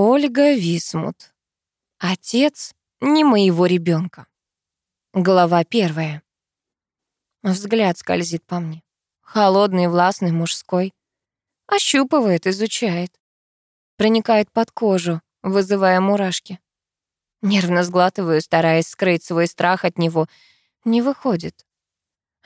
Ольга Висмут. Отец не моего ребенка. Глава первая. Взгляд скользит по мне. Холодный, властный, мужской. Ощупывает, изучает. Проникает под кожу, вызывая мурашки. Нервно сглатываю, стараясь скрыть свой страх от него. Не выходит.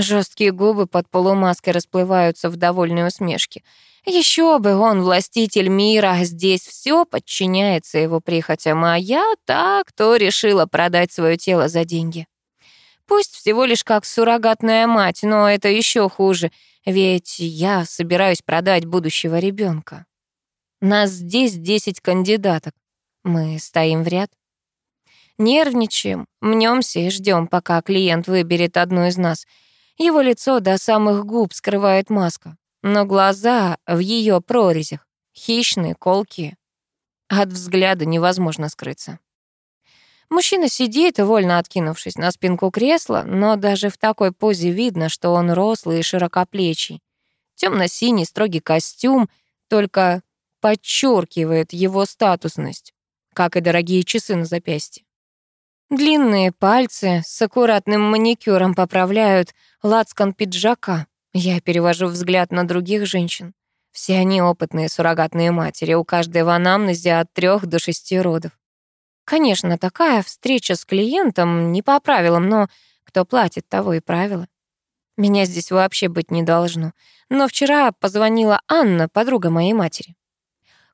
Жесткие губы под полумаской расплываются в довольной усмешке. Еще бы, он властитель мира, здесь все подчиняется его прихотям, а я та, кто решила продать свое тело за деньги. Пусть всего лишь как суррогатная мать, но это еще хуже, ведь я собираюсь продать будущего ребенка. Нас здесь десять кандидаток. Мы стоим в ряд. Нервничаем, мнемся и ждем, пока клиент выберет одну из нас — его лицо до самых губ скрывает маска, но глаза в ее прорезях, хищные, колкие. От взгляда невозможно скрыться. Мужчина сидит, вольно откинувшись на спинку кресла, но даже в такой позе видно, что он рослый и широкоплечий. Темно-синий строгий костюм только подчеркивает его статусность, как и дорогие часы на запястье. Длинные пальцы с аккуратным маникюром поправляют лацкан пиджака. Я перевожу взгляд на других женщин. Все они опытные суррогатные матери, у каждой в анамнезе от трех до шести родов. Конечно, такая встреча с клиентом не по правилам, но кто платит, того и правила. Меня здесь вообще быть не должно. Но вчера позвонила Анна, подруга моей матери.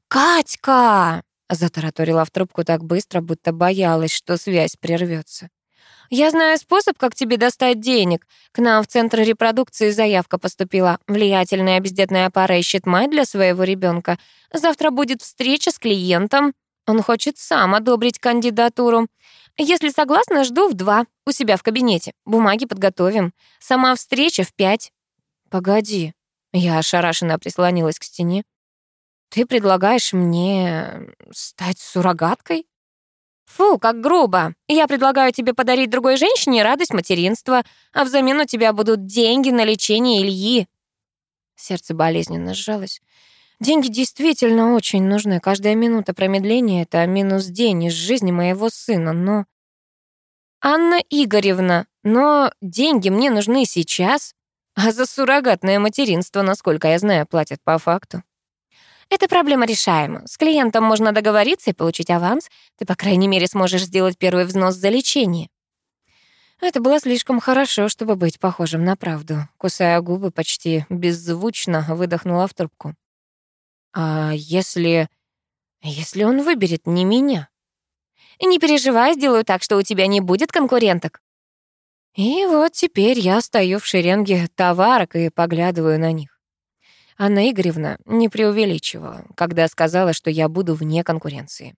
«Катька!» Затараторила в трубку так быстро, будто боялась, что связь прервется. «Я знаю способ, как тебе достать денег. К нам в Центр репродукции заявка поступила. Влиятельная бездетная пара ищет мать для своего ребенка. Завтра будет встреча с клиентом. Он хочет сам одобрить кандидатуру. Если согласна, жду в два у себя в кабинете. Бумаги подготовим. Сама встреча в пять». «Погоди». Я ошарашенно прислонилась к стене. Ты предлагаешь мне стать суррогаткой? Фу, как грубо. Я предлагаю тебе подарить другой женщине радость материнства, а взамен у тебя будут деньги на лечение Ильи. Сердце болезненно сжалось. Деньги действительно очень нужны. Каждая минута промедления — это минус день из жизни моего сына, но... Анна Игоревна, но деньги мне нужны сейчас, а за суррогатное материнство, насколько я знаю, платят по факту. Эта проблема решаема. С клиентом можно договориться и получить аванс. Ты, по крайней мере, сможешь сделать первый взнос за лечение. Это было слишком хорошо, чтобы быть похожим на правду. Кусая губы, почти беззвучно выдохнула в трубку. А если... если он выберет не меня? Не переживай, сделаю так, что у тебя не будет конкуренток. И вот теперь я стою в шеренге товарок и поглядываю на них. Анна Игоревна не преувеличивала, когда сказала, что я буду вне конкуренции.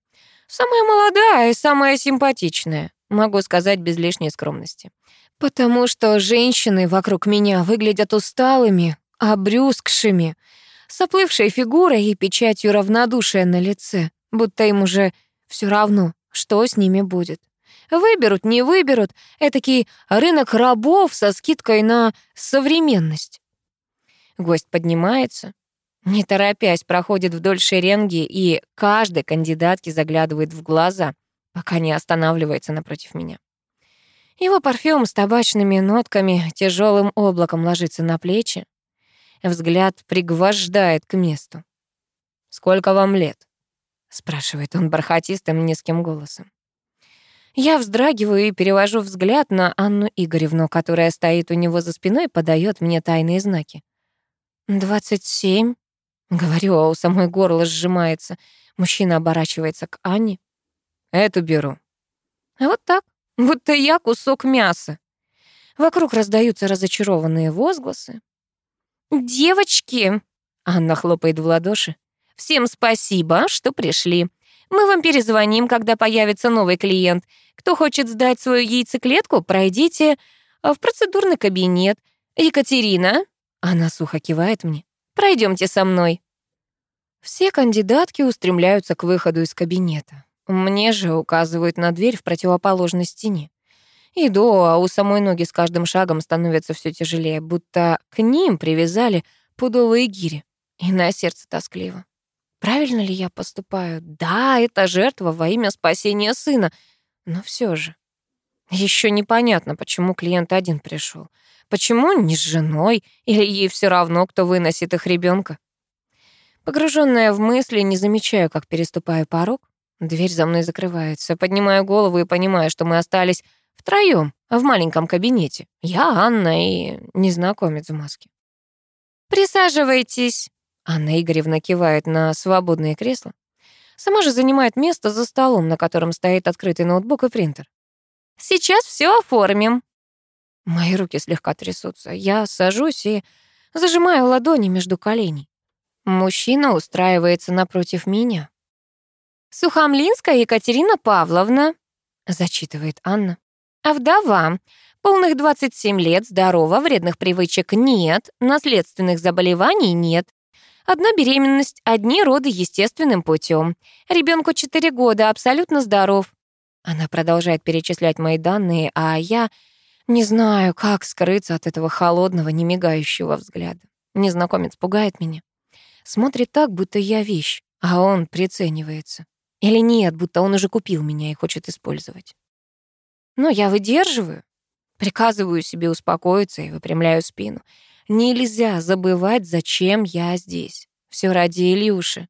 Самая молодая и самая симпатичная, могу сказать без лишней скромности. Потому что женщины вокруг меня выглядят усталыми, обрюзгшими, с оплывшей фигурой и печатью равнодушия на лице, будто им уже все равно, что с ними будет. Выберут, не выберут, этакий рынок рабов со скидкой на современность. Гость поднимается, не торопясь, проходит вдоль шеренги и каждой кандидатке заглядывает в глаза, пока не останавливается напротив меня. Его парфюм с табачными нотками тяжелым облаком ложится на плечи. Взгляд пригвождает к месту. «Сколько вам лет?» — спрашивает он бархатистым низким голосом. Я вздрагиваю и перевожу взгляд на Анну Игоревну, которая стоит у него за спиной и подает мне тайные знаки. «Двадцать семь?» Говорю, а у самой горло сжимается. Мужчина оборачивается к Анне. «Эту беру». А вот так, будто я кусок мяса. Вокруг раздаются разочарованные возгласы. «Девочки!» — Анна хлопает в ладоши. «Всем спасибо, что пришли. Мы вам перезвоним, когда появится новый клиент. Кто хочет сдать свою яйцеклетку, пройдите в процедурный кабинет. Екатерина, она сухо кивает мне. Пройдемте со мной. Все кандидатки устремляются к выходу из кабинета. Мне же указывают на дверь в противоположной стене. Иду, а у самой ноги с каждым шагом становятся все тяжелее, будто к ним привязали пудовые гири. И на сердце тоскливо. Правильно ли я поступаю? Да, это жертва во имя спасения сына. Но все же. Еще непонятно, почему клиент один пришел. Почему не с женой? Или ей все равно, кто выносит их ребенка? Погруженная в мысли, не замечаю, как переступаю порог. Дверь за мной закрывается. Поднимаю голову и понимаю, что мы остались втроем в маленьком кабинете. Я, Анна и незнакомец в маске. «Присаживайтесь», — Анна Игоревна кивает на свободное кресло. Сама же занимает место за столом, на котором стоит открытый ноутбук и принтер. «Сейчас все оформим». Мои руки слегка трясутся. Я сажусь и зажимаю ладони между коленей. Мужчина устраивается напротив меня. «Сухомлинская Екатерина Павловна», — зачитывает Анна. «А вдова. Полных 27 лет, здорова, вредных привычек нет, наследственных заболеваний нет. Одна беременность, одни роды естественным путем. Ребенку 4 года, абсолютно здоров. Она продолжает перечислять мои данные, а я не знаю, как скрыться от этого холодного, немигающего взгляда. Незнакомец пугает меня. Смотрит так, будто я вещь, а он приценивается. Или нет, будто он уже купил меня и хочет использовать. Но я выдерживаю, Приказываю себе успокоиться и выпрямляю спину. Нельзя забывать, зачем я здесь. Все ради Ильюши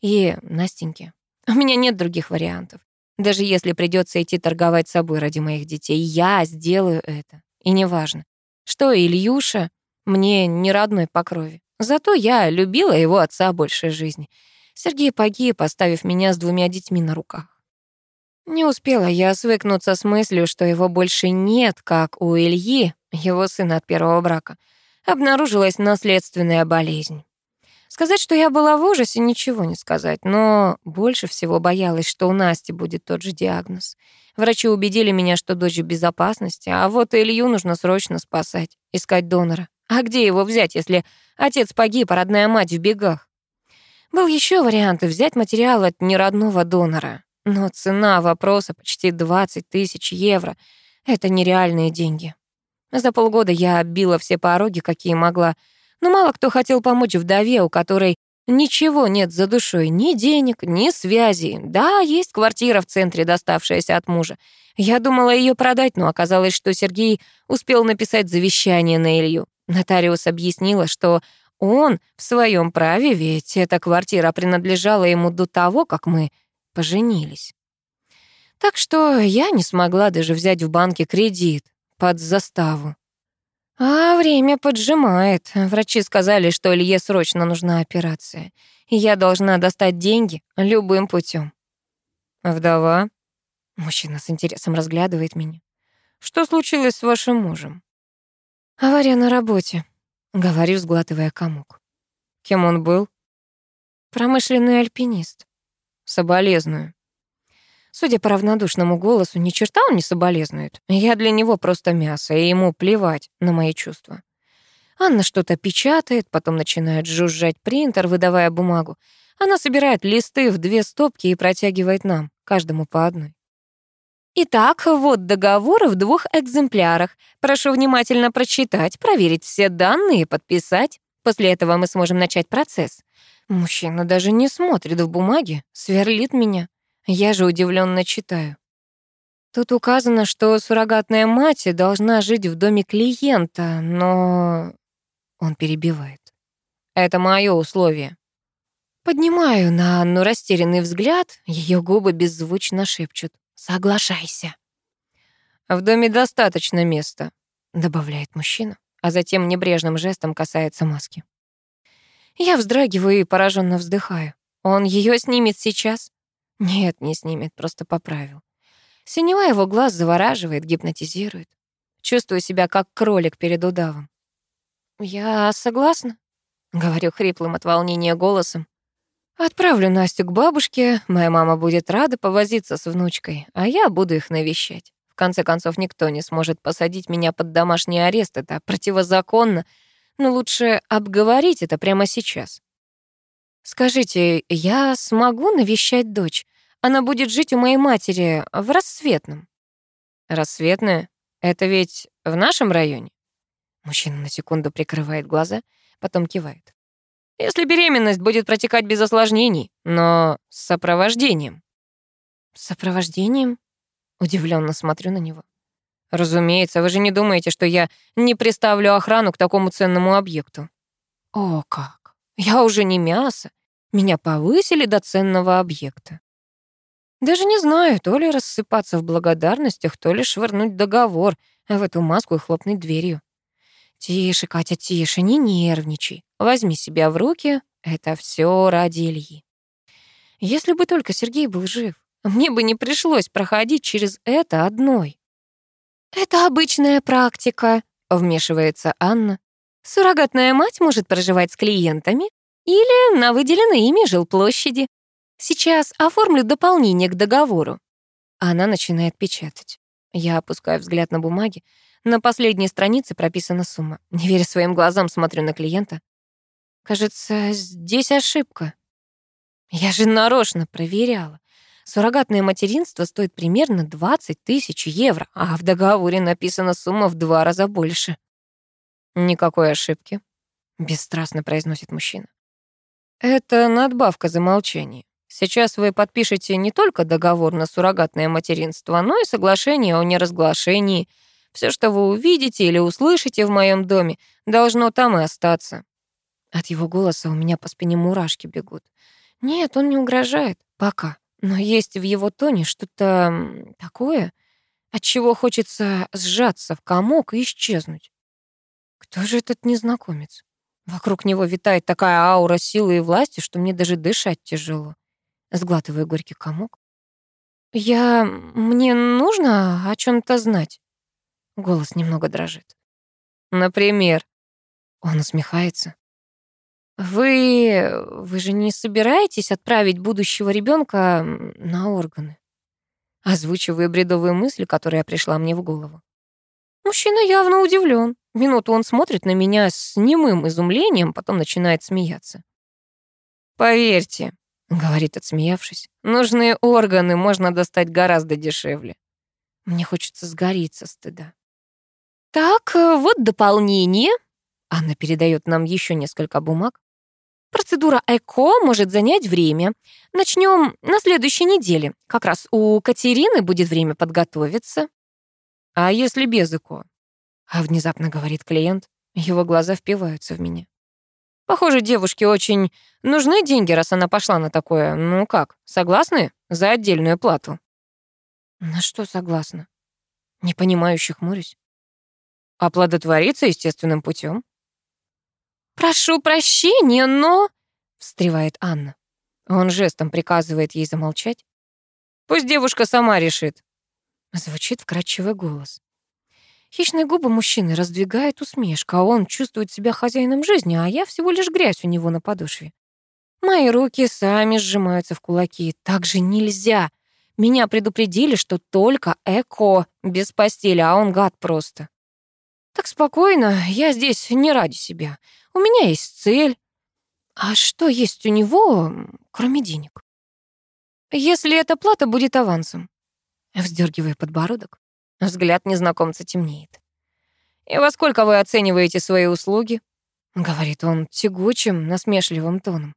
и Настеньки. У меня нет других вариантов. Даже если придется идти торговать собой ради моих детей, я сделаю это. И неважно, что Ильюша мне не родной по крови. Зато я любила его отца больше жизни. Сергей погиб, оставив меня с двумя детьми на руках. Не успела я свыкнуться с мыслью, что его больше нет, как у Ильи, его сына от первого брака. Обнаружилась наследственная болезнь. Сказать, что я была в ужасе, ничего не сказать, но больше всего боялась, что у Насти будет тот же диагноз. Врачи убедили меня, что дочь в безопасности, а вот Илью нужно срочно спасать, искать донора. А где его взять, если отец погиб, а родная мать в бегах? Был еще вариант взять материал от неродного донора. Но цена вопроса почти 20 тысяч евро. Это нереальные деньги. За полгода я оббила все пороги, какие могла. Но мало кто хотел помочь вдове, у которой ничего нет за душой, ни денег, ни связи. Да, есть квартира в центре, доставшаяся от мужа. Я думала ее продать, но оказалось, что Сергей успел написать завещание на Илью. Нотариус объяснила, что он в своем праве, ведь эта квартира принадлежала ему до того, как мы поженились. Так что я не смогла даже взять в банке кредит под заставу. А время поджимает. Врачи сказали, что Илье срочно нужна операция, я должна достать деньги любым путем. Вдова? Мужчина с интересом разглядывает меня. Что случилось с вашим мужем? Авария на работе, говорю, сглатывая комок. Кем он был? Промышленный альпинист. Соболезную. Судя по равнодушному голосу, ни черта он не соболезнует. Я для него просто мясо, и ему плевать на мои чувства. Анна что-то печатает, потом начинает жужжать принтер, выдавая бумагу. Она собирает листы в две стопки и протягивает нам, каждому по одной. Итак, вот договор в двух экземплярах. Прошу внимательно прочитать, проверить все данные и подписать. После этого мы сможем начать процесс. Мужчина даже не смотрит в бумаги, сверлит меня. Я же удивленно читаю. Тут указано, что суррогатная мать должна жить в доме клиента, но... Он перебивает. Это мое условие. Поднимаю на Анну растерянный взгляд, ее губы беззвучно шепчут. «Соглашайся». «В доме достаточно места», — добавляет мужчина, а затем небрежным жестом касается маски. Я вздрагиваю и пораженно вздыхаю. Он ее снимет сейчас? Нет, не снимет, просто поправил. Синева его глаз завораживает, гипнотизирует. Чувствую себя как кролик перед удавом. «Я согласна», — говорю хриплым от волнения голосом. «Отправлю Настю к бабушке, моя мама будет рада повозиться с внучкой, а я буду их навещать. В конце концов, никто не сможет посадить меня под домашний арест, это противозаконно, но лучше обговорить это прямо сейчас. Скажите, я смогу навещать дочь? Она будет жить у моей матери в Рассветном. Рассветное? Это ведь в нашем районе? Мужчина на секунду прикрывает глаза, потом кивает. Если беременность будет протекать без осложнений, но с сопровождением. С сопровождением? Удивленно смотрю на него. Разумеется, вы же не думаете, что я не приставлю охрану к такому ценному объекту. О, как! Я уже не мясо. Меня повысили до ценного объекта. Даже не знаю, то ли рассыпаться в благодарностях, то ли швырнуть договор в эту маску и хлопнуть дверью. Тише, Катя, тише, не нервничай. Возьми себя в руки, это все ради Ильи. Если бы только Сергей был жив, мне бы не пришлось проходить через это одной. «Это обычная практика», — вмешивается Анна. «Суррогатная мать может проживать с клиентами или на выделенной ими жилплощади. Сейчас оформлю дополнение к договору». Она начинает печатать. Я опускаю взгляд на бумаги. На последней странице прописана сумма. Не веря своим глазам, смотрю на клиента. Кажется, здесь ошибка. Я же нарочно проверяла. Суррогатное материнство стоит примерно 20 тысяч евро, а в договоре написана сумма в два раза больше. Никакой ошибки, бесстрастно произносит мужчина. Это надбавка за молчание. Сейчас вы подпишете не только договор на суррогатное материнство, но и соглашение о неразглашении. Все, что вы увидите или услышите в моем доме, должно там и остаться. От его голоса у меня по спине мурашки бегут. Нет, он не угрожает. Пока. Но есть в его тоне что-то такое, от чего хочется сжаться в комок и исчезнуть. Кто же этот незнакомец? Вокруг него витает такая аура силы и власти, что мне даже дышать тяжело. Сглатываю горький комок. «Я... мне нужно о чем то знать?» Голос немного дрожит. «Например?» Он усмехается. «Вы... вы же не собираетесь отправить будущего ребенка на органы?» Озвучиваю бредовые мысли, которая пришла мне в голову. Мужчина явно удивлен. Минуту он смотрит на меня с немым изумлением, потом начинает смеяться. «Поверьте, — говорит, отсмеявшись. «Нужные органы можно достать гораздо дешевле». Мне хочется сгореть со стыда. «Так, э, вот дополнение». Анна передает нам еще несколько бумаг. Процедура ЭКО может занять время. Начнем на следующей неделе. Как раз у Катерины будет время подготовиться. А если без ЭКО? А внезапно говорит клиент. Его глаза впиваются в меня. Похоже, девушке очень нужны деньги, раз она пошла на такое. Ну как, согласны? За отдельную плату. На что согласна? Непонимающе хмурюсь. Оплодотвориться естественным путем. «Прошу прощения, но...» — встревает Анна. Он жестом приказывает ей замолчать. «Пусть девушка сама решит». Звучит вкрадчивый голос. Хищные губы мужчины раздвигает усмешка, а он чувствует себя хозяином жизни, а я всего лишь грязь у него на подошве. Мои руки сами сжимаются в кулаки. Так же нельзя. Меня предупредили, что только эко, без постели, а он гад просто. Так спокойно, я здесь не ради себя. У меня есть цель. А что есть у него, кроме денег? Если эта плата будет авансом. Вздергивая подбородок. Взгляд незнакомца темнеет. «И во сколько вы оцениваете свои услуги?» — говорит он тягучим, насмешливым тоном.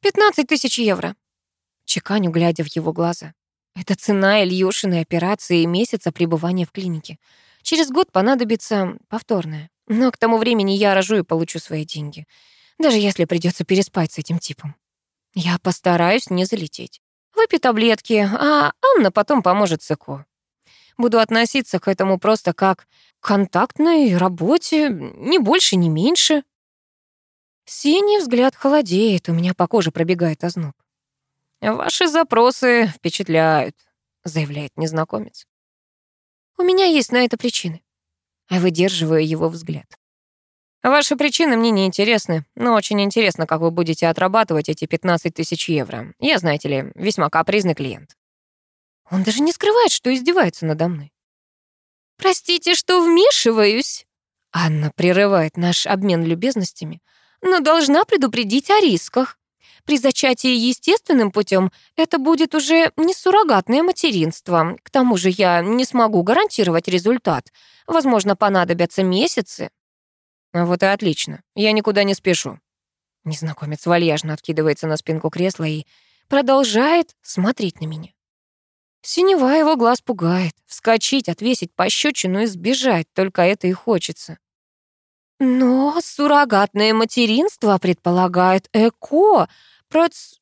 «Пятнадцать тысяч евро», — чеканю, глядя в его глаза. «Это цена Ильюшиной операции и месяца пребывания в клинике. Через год понадобится повторная. Но к тому времени я рожу и получу свои деньги. Даже если придется переспать с этим типом. Я постараюсь не залететь. Выпей таблетки, а Анна потом поможет с ЭКО. Буду относиться к этому просто как к контактной работе, ни больше, ни меньше. Синий взгляд холодеет, у меня по коже пробегает озноб. «Ваши запросы впечатляют», — заявляет незнакомец. «У меня есть на это причины». Выдерживаю его взгляд. Ваши причины мне не интересны, но очень интересно, как вы будете отрабатывать эти 15 тысяч евро. Я, знаете ли, весьма капризный клиент. Он даже не скрывает, что издевается надо мной. «Простите, что вмешиваюсь», — Анна прерывает наш обмен любезностями, «но должна предупредить о рисках. При зачатии естественным путем это будет уже не суррогатное материнство. К тому же я не смогу гарантировать результат. Возможно, понадобятся месяцы». «Вот и отлично. Я никуда не спешу». Незнакомец вальяжно откидывается на спинку кресла и продолжает смотреть на меня. Синева его глаз пугает. Вскочить, отвесить пощечину и сбежать, только это и хочется. Но суррогатное материнство предполагает ЭКО, проц...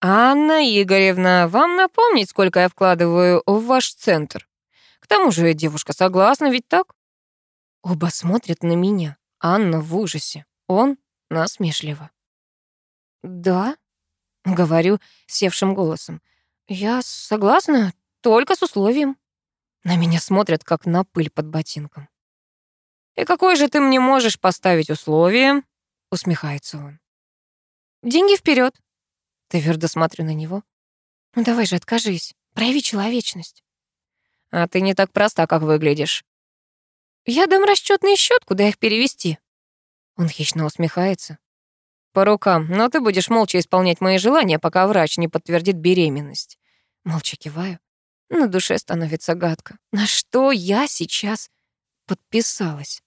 Анна Игоревна, вам напомнить, сколько я вкладываю в ваш центр? К тому же девушка согласна, ведь так? Оба смотрят на меня. Анна в ужасе. Он насмешливо. «Да», — говорю севшим голосом. «Я согласна, только с условием». На меня смотрят, как на пыль под ботинком. «И какое же ты мне можешь поставить условие?» — усмехается он. «Деньги вперед. Твердо смотрю на него. «Ну давай же, откажись. Прояви человечность». «А ты не так проста, как выглядишь». «Я дам расчетный счет, куда их перевести». Он хищно усмехается. «По рукам, но ты будешь молча исполнять мои желания, пока врач не подтвердит беременность». Молча киваю. На душе становится гадко. На что я сейчас подписалась?